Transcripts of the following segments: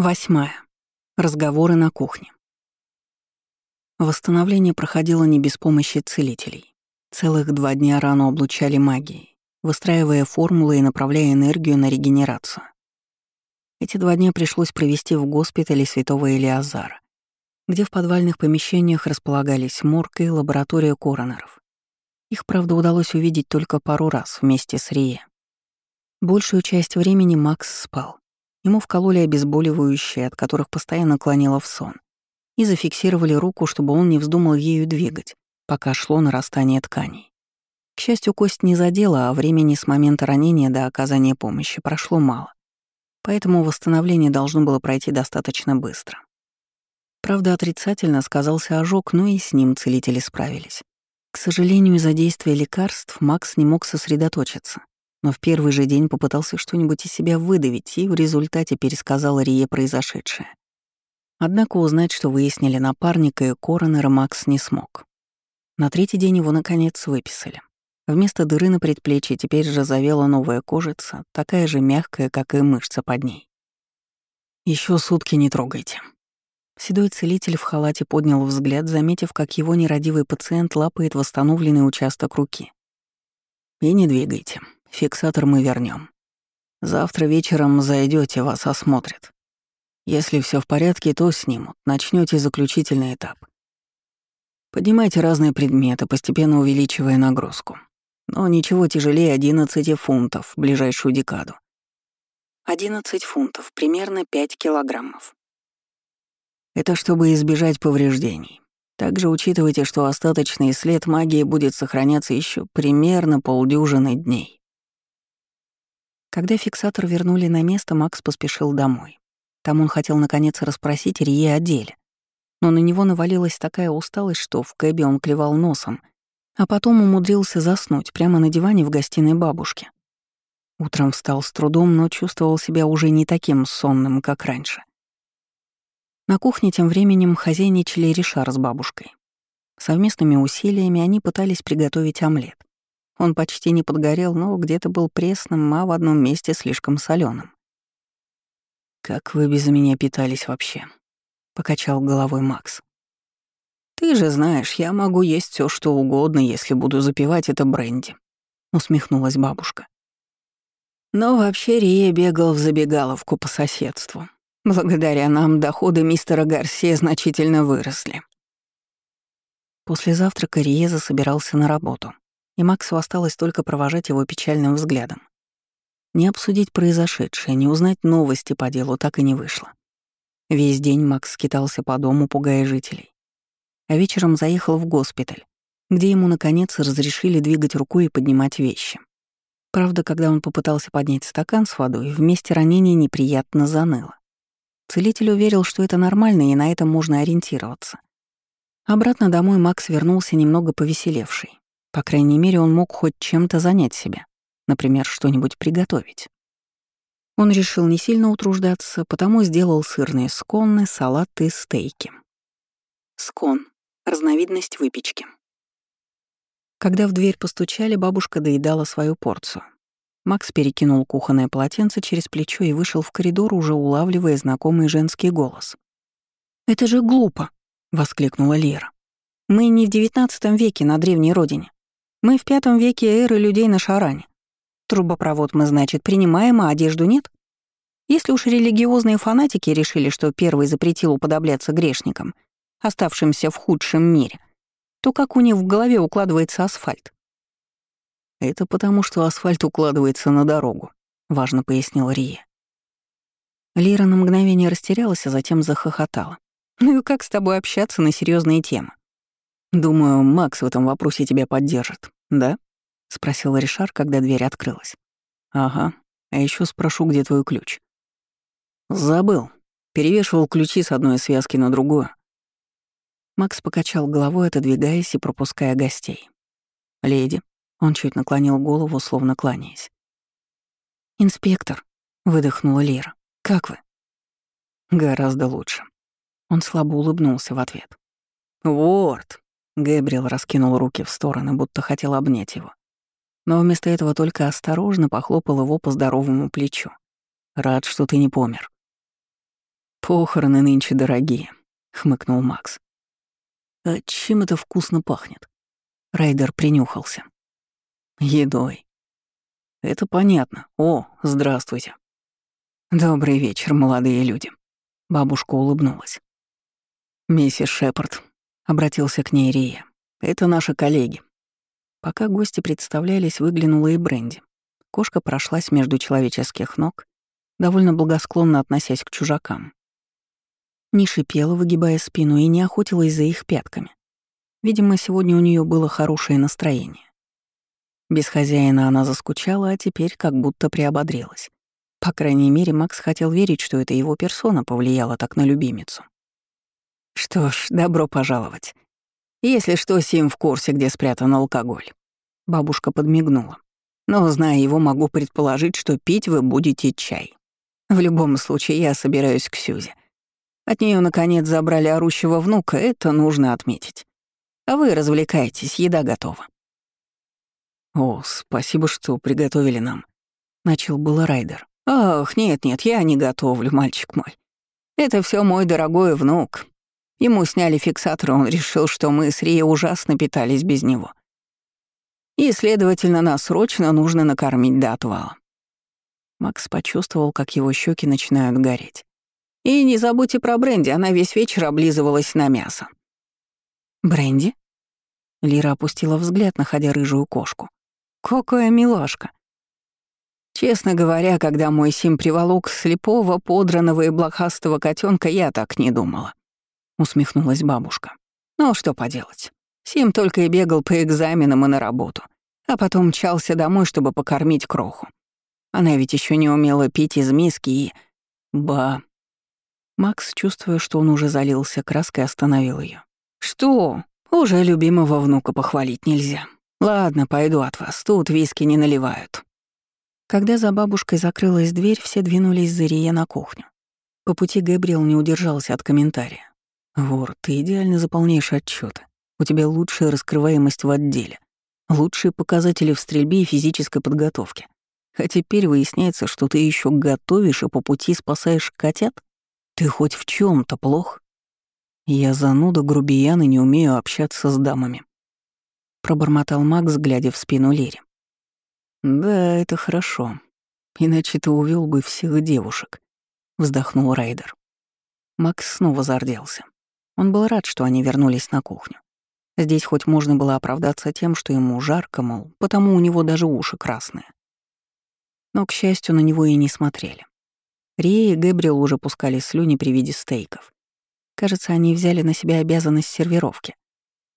Восьмая. Разговоры на кухне. Восстановление проходило не без помощи целителей. Целых два дня рану облучали магией, выстраивая формулы и направляя энергию на регенерацию. Эти два дня пришлось провести в госпитале святого Илиазара, где в подвальных помещениях располагались морг и лаборатория коронеров. Их, правда, удалось увидеть только пару раз вместе с Рие. Большую часть времени Макс спал. Ему вкололи обезболивающие, от которых постоянно клонило в сон, и зафиксировали руку, чтобы он не вздумал ею двигать, пока шло нарастание тканей. К счастью, кость не задела, а времени с момента ранения до оказания помощи прошло мало. Поэтому восстановление должно было пройти достаточно быстро. Правда, отрицательно сказался ожог, но и с ним целители справились. К сожалению, из-за действия лекарств Макс не мог сосредоточиться но в первый же день попытался что-нибудь из себя выдавить и в результате пересказал Рие произошедшее. Однако узнать, что выяснили напарника и коронера, Макс не смог. На третий день его, наконец, выписали. Вместо дыры на предплечье теперь же завела новая кожица, такая же мягкая, как и мышца под ней. Еще сутки не трогайте». Седой целитель в халате поднял взгляд, заметив, как его нерадивый пациент лапает восстановленный участок руки. «И не двигайте. Фиксатор мы вернем. Завтра вечером зайдете, вас осмотрят. Если все в порядке, то снимут. Начнете заключительный этап. Поднимайте разные предметы, постепенно увеличивая нагрузку. Но ничего тяжелее 11 фунтов в ближайшую декаду. 11 фунтов, примерно 5 килограммов. Это чтобы избежать повреждений. Также учитывайте, что остаточный след магии будет сохраняться еще примерно полдюжины дней. Когда фиксатор вернули на место, Макс поспешил домой. Там он хотел наконец расспросить Рие о деле. Но на него навалилась такая усталость, что в кэбе он клевал носом, а потом умудрился заснуть прямо на диване в гостиной бабушки. Утром встал с трудом, но чувствовал себя уже не таким сонным, как раньше. На кухне тем временем хозяйничали Ришар с бабушкой. Совместными усилиями они пытались приготовить омлет. Он почти не подгорел, но где-то был пресным, а в одном месте слишком соленым. «Как вы без меня питались вообще?» — покачал головой Макс. «Ты же знаешь, я могу есть все, что угодно, если буду запивать это бренди», — усмехнулась бабушка. Но вообще Рия бегал в забегаловку по соседству. Благодаря нам доходы мистера Гарсия значительно выросли. После завтрака Риеза собирался на работу и Максу осталось только провожать его печальным взглядом. Не обсудить произошедшее, не узнать новости по делу так и не вышло. Весь день Макс скитался по дому, пугая жителей. А вечером заехал в госпиталь, где ему, наконец, разрешили двигать рукой и поднимать вещи. Правда, когда он попытался поднять стакан с водой, вместе ранения неприятно заныло. Целитель уверил, что это нормально и на этом можно ориентироваться. Обратно домой Макс вернулся немного повеселевший. По крайней мере, он мог хоть чем-то занять себя, например, что-нибудь приготовить. Он решил не сильно утруждаться, потому сделал сырные сконны, салаты стейки. Скон — разновидность выпечки. Когда в дверь постучали, бабушка доедала свою порцию. Макс перекинул кухонное полотенце через плечо и вышел в коридор, уже улавливая знакомый женский голос. «Это же глупо!» — воскликнула Лера. «Мы не в девятнадцатом веке на древней родине. Мы в пятом веке эры людей на шаране. Трубопровод мы, значит, принимаем, а одежду нет? Если уж религиозные фанатики решили, что первый запретил уподобляться грешникам, оставшимся в худшем мире, то как у них в голове укладывается асфальт? «Это потому, что асфальт укладывается на дорогу», — важно пояснил Рия. Лира на мгновение растерялась, а затем захохотала. «Ну и как с тобой общаться на серьезные темы? «Думаю, Макс в этом вопросе тебя поддержит, да?» — спросил Ришар, когда дверь открылась. «Ага. А еще спрошу, где твой ключ?» «Забыл. Перевешивал ключи с одной связки на другую». Макс покачал головой, отодвигаясь и пропуская гостей. «Леди». Он чуть наклонил голову, словно кланяясь. «Инспектор», — выдохнула Лира. «Как вы?» «Гораздо лучше». Он слабо улыбнулся в ответ. «Вот, Гэбриэл раскинул руки в стороны, будто хотел обнять его. Но вместо этого только осторожно похлопал его по здоровому плечу. «Рад, что ты не помер». Похороны нынче дорогие, хмыкнул Макс. А чем это вкусно пахнет? Райдер принюхался. Едой. Это понятно. О, здравствуйте. Добрый вечер, молодые люди. Бабушка улыбнулась. Миссис Шепард обратился к ней Рия. Это наши коллеги. Пока гости представлялись, выглянула и Бренди. Кошка прошлась между человеческих ног, довольно благосклонно относясь к чужакам. Не шипела, выгибая спину, и не охотилась за их пятками. Видимо, сегодня у нее было хорошее настроение. Без хозяина она заскучала, а теперь как будто приободрилась. По крайней мере, Макс хотел верить, что это его персона повлияла так на любимицу. Что ж, добро пожаловать. Если что, Сим в курсе, где спрятан алкоголь. Бабушка подмигнула. Но, зная его, могу предположить, что пить вы будете чай. В любом случае, я собираюсь к Сюзе. От нее наконец, забрали орущего внука, это нужно отметить. А вы развлекайтесь, еда готова. «О, спасибо, что приготовили нам», — начал было Райдер. «Ах, нет-нет, я не готовлю, мальчик мой. Это все мой дорогой внук. Ему сняли фиксатор, он решил, что мы с Рией ужасно питались без него. И, следовательно, нас срочно нужно накормить до отвала». Макс почувствовал, как его щеки начинают гореть. И не забудьте про Бренди, она весь вечер облизывалась на мясо. Бренди? Лира опустила взгляд, находя рыжую кошку. Какая милашка. Честно говоря, когда мой Сим приволок слепого, подранного и блохастого котенка, я так не думала. Усмехнулась бабушка. Ну, что поделать. Сим только и бегал по экзаменам и на работу, а потом мчался домой, чтобы покормить кроху. Она ведь еще не умела пить из миски и... Ба, Макс, чувствуя, что он уже залился краской, остановил ее. «Что? Уже любимого внука похвалить нельзя. Ладно, пойду от вас, тут виски не наливают». Когда за бабушкой закрылась дверь, все двинулись за Рие на кухню. По пути Гэбриэл не удержался от комментария. «Вор, ты идеально заполняешь отчеты. У тебя лучшая раскрываемость в отделе, лучшие показатели в стрельбе и физической подготовке. А теперь выясняется, что ты еще готовишь и по пути спасаешь котят?» Ты хоть в чем то плох? Я зануда, грубиян и не умею общаться с дамами. Пробормотал Макс, глядя в спину Лире. Да, это хорошо. Иначе ты увел бы всех девушек. Вздохнул Райдер. Макс снова зарделся. Он был рад, что они вернулись на кухню. Здесь хоть можно было оправдаться тем, что ему жарко, мол, потому у него даже уши красные. Но, к счастью, на него и не смотрели. Рия и Гэбриэл уже пускали слюни при виде стейков. Кажется, они взяли на себя обязанность сервировки.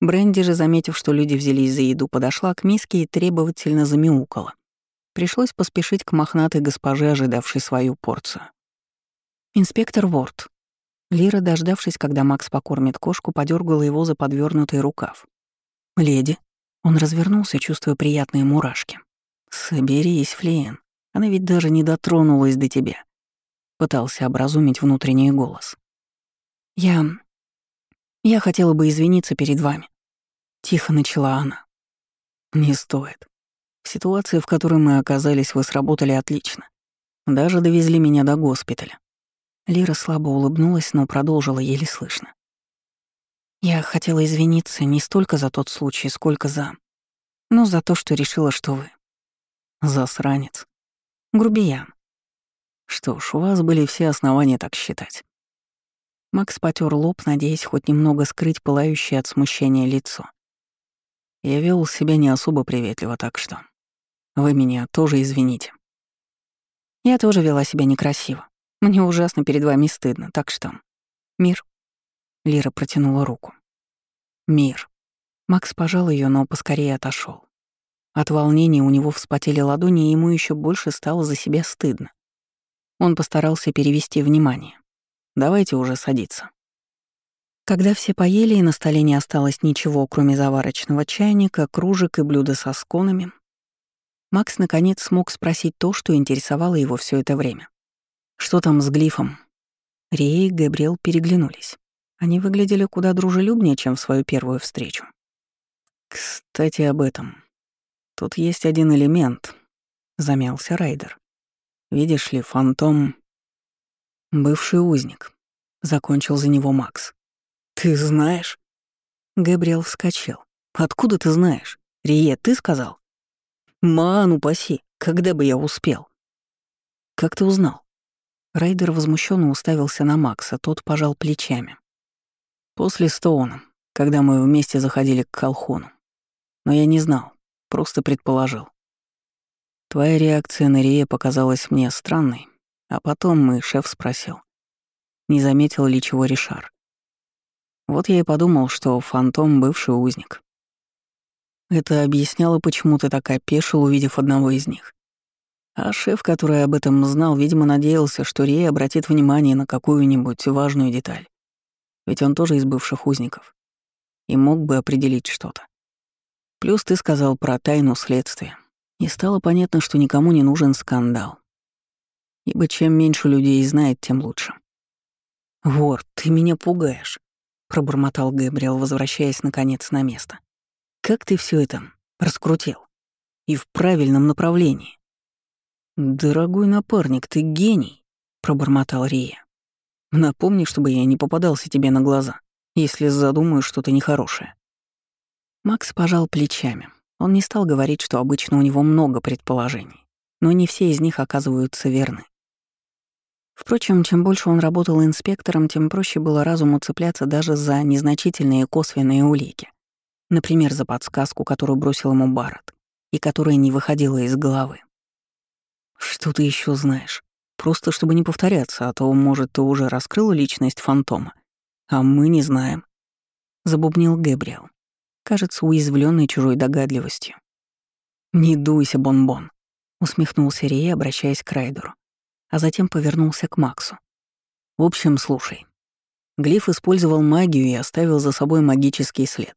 Бренди же, заметив, что люди взялись за еду, подошла к миске и требовательно замяукала. Пришлось поспешить к мохнатой госпоже, ожидавшей свою порцию. «Инспектор Ворд». Лира, дождавшись, когда Макс покормит кошку, подергала его за подвернутый рукав. «Леди». Он развернулся, чувствуя приятные мурашки. «Соберись, Флиен. Она ведь даже не дотронулась до тебя пытался образумить внутренний голос. «Я... я хотела бы извиниться перед вами», — тихо начала она. «Не стоит. В ситуации, в которой мы оказались, вы сработали отлично. Даже довезли меня до госпиталя». Лира слабо улыбнулась, но продолжила еле слышно. «Я хотела извиниться не столько за тот случай, сколько за... Ну, за то, что решила, что вы... Засранец. Грубиян. Что ж, у вас были все основания так считать. Макс потер лоб, надеясь хоть немного скрыть пылающее от смущения лицо. Я вел себя не особо приветливо, так что... Вы меня тоже извините. Я тоже вела себя некрасиво. Мне ужасно перед вами стыдно, так что... Мир. Лира протянула руку. Мир. Макс пожал ее, но поскорее отошел. От волнения у него вспотели ладони, и ему еще больше стало за себя стыдно. Он постарался перевести внимание. «Давайте уже садиться». Когда все поели и на столе не осталось ничего, кроме заварочного чайника, кружек и блюда со сконами, Макс наконец смог спросить то, что интересовало его все это время. «Что там с глифом?» Рия и Габриэл переглянулись. Они выглядели куда дружелюбнее, чем в свою первую встречу. «Кстати, об этом. Тут есть один элемент», — замялся Райдер. Видишь ли, фантом — бывший узник. Закончил за него Макс. «Ты знаешь?» Габриэл вскочил. «Откуда ты знаешь? Рие, ты сказал?» «Ману паси, когда бы я успел?» «Как ты узнал?» Райдер возмущенно уставился на Макса, тот пожал плечами. «После Стоуна, когда мы вместе заходили к Колхону. Но я не знал, просто предположил. Твоя реакция на Рие показалась мне странной, а потом мой шеф спросил, не заметил ли чего Ришар. Вот я и подумал, что фантом — бывший узник. Это объясняло, почему ты так опешил, увидев одного из них. А шеф, который об этом знал, видимо, надеялся, что Рей обратит внимание на какую-нибудь важную деталь. Ведь он тоже из бывших узников. И мог бы определить что-то. Плюс ты сказал про тайну следствия. И стало понятно, что никому не нужен скандал. Ибо чем меньше людей знает, тем лучше. «Вор, ты меня пугаешь», — пробормотал Габриэл, возвращаясь наконец на место. «Как ты все это раскрутил? И в правильном направлении». «Дорогой напарник, ты гений», — пробормотал Рия. «Напомни, чтобы я не попадался тебе на глаза, если задумаю что-то нехорошее». Макс пожал плечами. Он не стал говорить, что обычно у него много предположений, но не все из них оказываются верны. Впрочем, чем больше он работал инспектором, тем проще было разуму цепляться даже за незначительные косвенные улики. Например, за подсказку, которую бросил ему Барретт, и которая не выходила из головы. «Что ты еще знаешь? Просто чтобы не повторяться, а то, может, ты уже раскрыл личность фантома, а мы не знаем», — забубнил Гэбриэл кажется, уязвленный чужой догадливостью. «Не дуйся, Бон-Бон», — усмехнулся Рей, обращаясь к Райдеру, а затем повернулся к Максу. «В общем, слушай. Глиф использовал магию и оставил за собой магический след.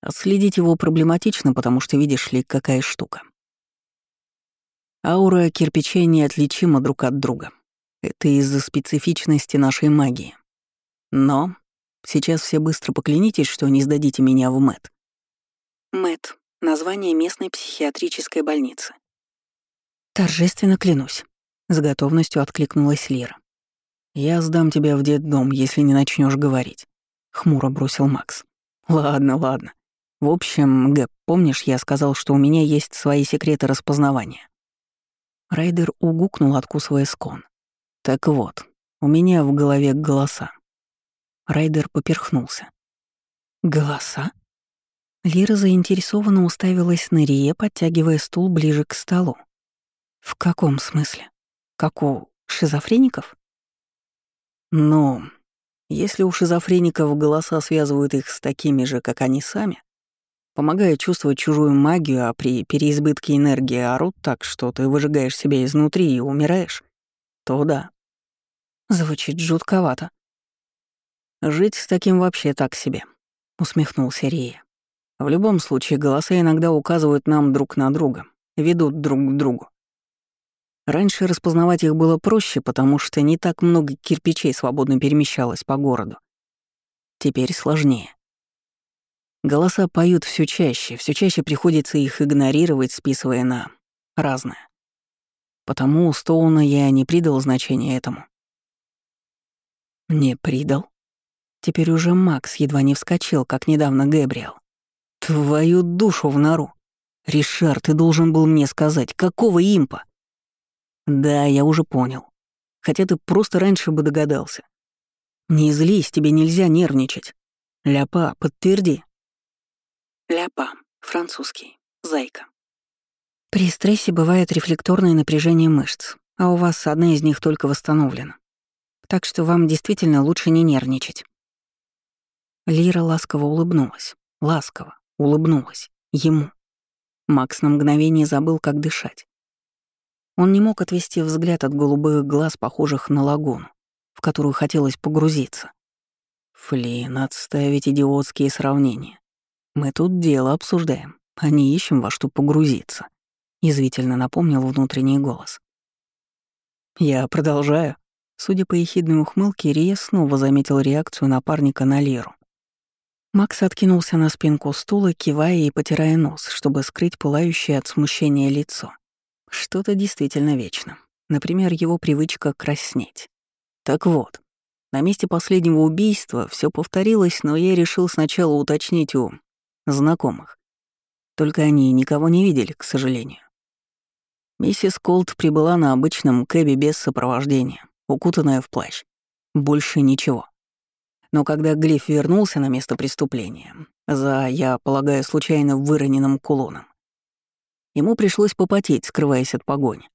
Отследить его проблематично, потому что видишь ли, какая штука. Аура кирпичей неотличима друг от друга. Это из-за специфичности нашей магии. Но Сейчас все быстро поклянитесь, что не сдадите меня в МЭТ. МЭТ — название местной психиатрической больницы. Торжественно клянусь. С готовностью откликнулась Лира. «Я сдам тебя в детдом, если не начнешь говорить», — хмуро бросил Макс. «Ладно, ладно. В общем, Гэп, помнишь, я сказал, что у меня есть свои секреты распознавания?» Райдер угукнул, откусывая скон. «Так вот, у меня в голове голоса. Райдер поперхнулся. «Голоса?» Лира заинтересованно уставилась на Рие, подтягивая стул ближе к столу. «В каком смысле? Как у шизофреников?» «Ну, если у шизофреников голоса связывают их с такими же, как они сами, помогая чувствовать чужую магию, а при переизбытке энергии орут так, что ты выжигаешь себя изнутри и умираешь, то да». Звучит жутковато. «Жить с таким вообще так себе», — усмехнулся Рия. «В любом случае, голоса иногда указывают нам друг на друга, ведут друг к другу. Раньше распознавать их было проще, потому что не так много кирпичей свободно перемещалось по городу. Теперь сложнее. Голоса поют все чаще, все чаще приходится их игнорировать, списывая на разное. Потому у Стоуна я не придал значения этому. Не придал? Теперь уже Макс едва не вскочил, как недавно Гэбриэл. «Твою душу в нору! Ришар, ты должен был мне сказать, какого импа?» «Да, я уже понял. Хотя ты просто раньше бы догадался. Не злись, тебе нельзя нервничать. Ляпа, подтверди». Ляпа, французский, зайка. При стрессе бывает рефлекторное напряжение мышц, а у вас одна из них только восстановлена. Так что вам действительно лучше не нервничать. Лира ласково улыбнулась. Ласково улыбнулась. Ему. Макс на мгновение забыл, как дышать. Он не мог отвести взгляд от голубых глаз, похожих на лагуну, в которую хотелось погрузиться. Флин, отставить идиотские сравнения. Мы тут дело обсуждаем, а не ищем во что погрузиться, язвительно напомнил внутренний голос. Я продолжаю. Судя по ехидной ухмылке, Рия снова заметил реакцию напарника на Леру. Макс откинулся на спинку стула, кивая и потирая нос, чтобы скрыть пылающее от смущения лицо. Что-то действительно вечно. Например, его привычка краснеть. Так вот, На месте последнего убийства все повторилось, но я решил сначала уточнить у знакомых. Только они никого не видели, к сожалению. Миссис Колт прибыла на обычном кэбе без сопровождения, укутанная в плащ. Больше ничего. Но когда Глиф вернулся на место преступления, за, я полагаю, случайно выроненным кулоном, ему пришлось попотеть, скрываясь от погони.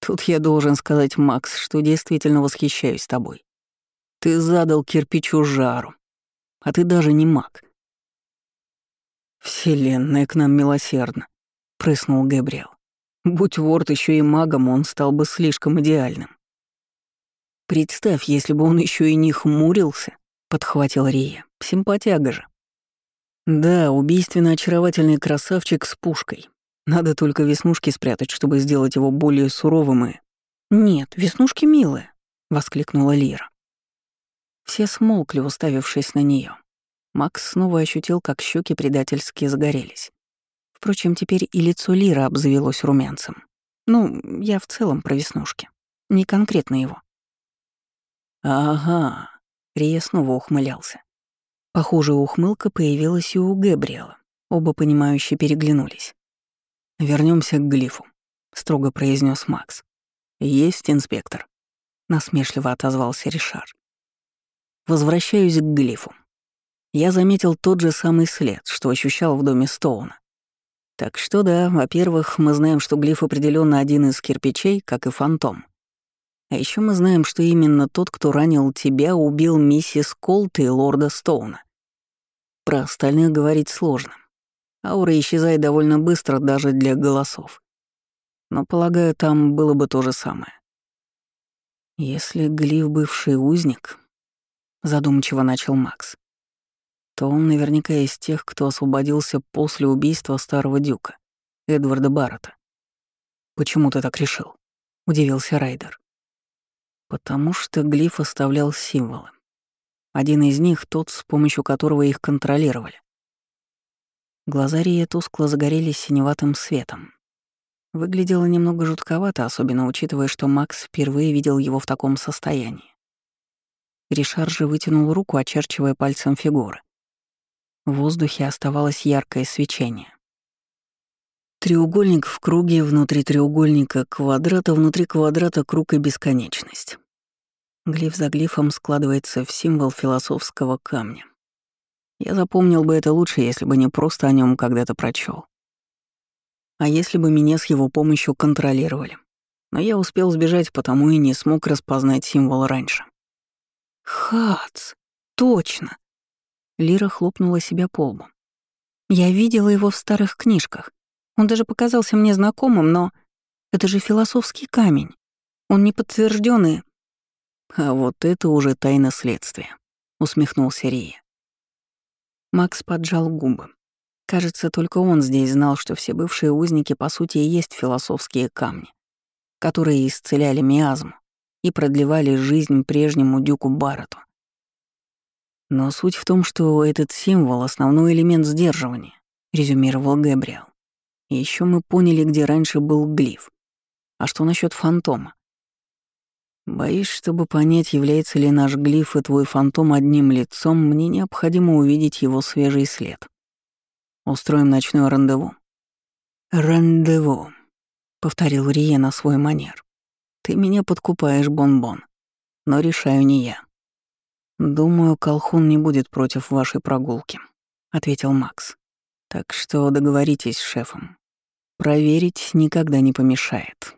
Тут я должен сказать, Макс, что действительно восхищаюсь тобой. Ты задал кирпичу жару, а ты даже не маг. «Вселенная к нам милосердна», — прыснул Габриэл. «Будь Ворд еще и магом, он стал бы слишком идеальным». «Представь, если бы он еще и не хмурился», — подхватил Рия. «Симпатяга же». «Да, убийственно очаровательный красавчик с пушкой. Надо только веснушки спрятать, чтобы сделать его более суровым и...» «Нет, веснушки милые», — воскликнула Лира. Все смолкли, уставившись на нее. Макс снова ощутил, как щеки предательски загорелись. Впрочем, теперь и лицо Лира обзавелось румянцем. Ну, я в целом про веснушки. Не конкретно его. «Ага», — Рия снова ухмылялся. Похожая ухмылка появилась и у Гэбриэла. Оба понимающе переглянулись. Вернемся к глифу», — строго произнес Макс. «Есть инспектор», — насмешливо отозвался Ришар. Возвращаюсь к глифу. Я заметил тот же самый след, что ощущал в доме Стоуна. Так что да, во-первых, мы знаем, что глиф определенно один из кирпичей, как и фантом. А еще мы знаем, что именно тот, кто ранил тебя, убил миссис Колт и лорда Стоуна. Про остальных говорить сложно. Аура исчезает довольно быстро даже для голосов. Но, полагаю, там было бы то же самое. Если Глиф бывший узник, задумчиво начал Макс, то он наверняка из тех, кто освободился после убийства старого дюка, Эдварда Баррета. «Почему ты так решил?» — удивился Райдер. «Потому что глиф оставлял символы. Один из них — тот, с помощью которого их контролировали. Глаза Рия тускло загорелись синеватым светом. Выглядело немного жутковато, особенно учитывая, что Макс впервые видел его в таком состоянии. Ришар же вытянул руку, очерчивая пальцем фигуры. В воздухе оставалось яркое свечение. Треугольник в круге, внутри треугольника квадрата, внутри квадрата круг и бесконечность. Глиф за глифом складывается в символ философского камня. Я запомнил бы это лучше, если бы не просто о нем когда-то прочел. А если бы меня с его помощью контролировали. Но я успел сбежать, потому и не смог распознать символ раньше. Хац, точно. Лира хлопнула себя по лбу. Я видела его в старых книжках. Он даже показался мне знакомым, но это же философский камень. Он не подтвержденный. А вот это уже тайна следствия, усмехнулся Рия. Макс поджал губы. Кажется, только он здесь знал, что все бывшие узники по сути и есть философские камни, которые исцеляли миазму, и продлевали жизнь прежнему дюку Баррету. Но суть в том, что этот символ — основной элемент сдерживания, резюмировал Гэбриэл. И еще мы поняли, где раньше был глиф. А что насчет фантома? Боюсь, чтобы понять, является ли наш глиф и твой фантом одним лицом, мне необходимо увидеть его свежий след. Устроим ночное рандеву. «Рандеву», — повторил Рие на свой манер. Ты меня подкупаешь, Бон-Бон. Но решаю не я. Думаю, Колхун не будет против вашей прогулки, ответил Макс. Так что договоритесь с шефом. Проверить никогда не помешает.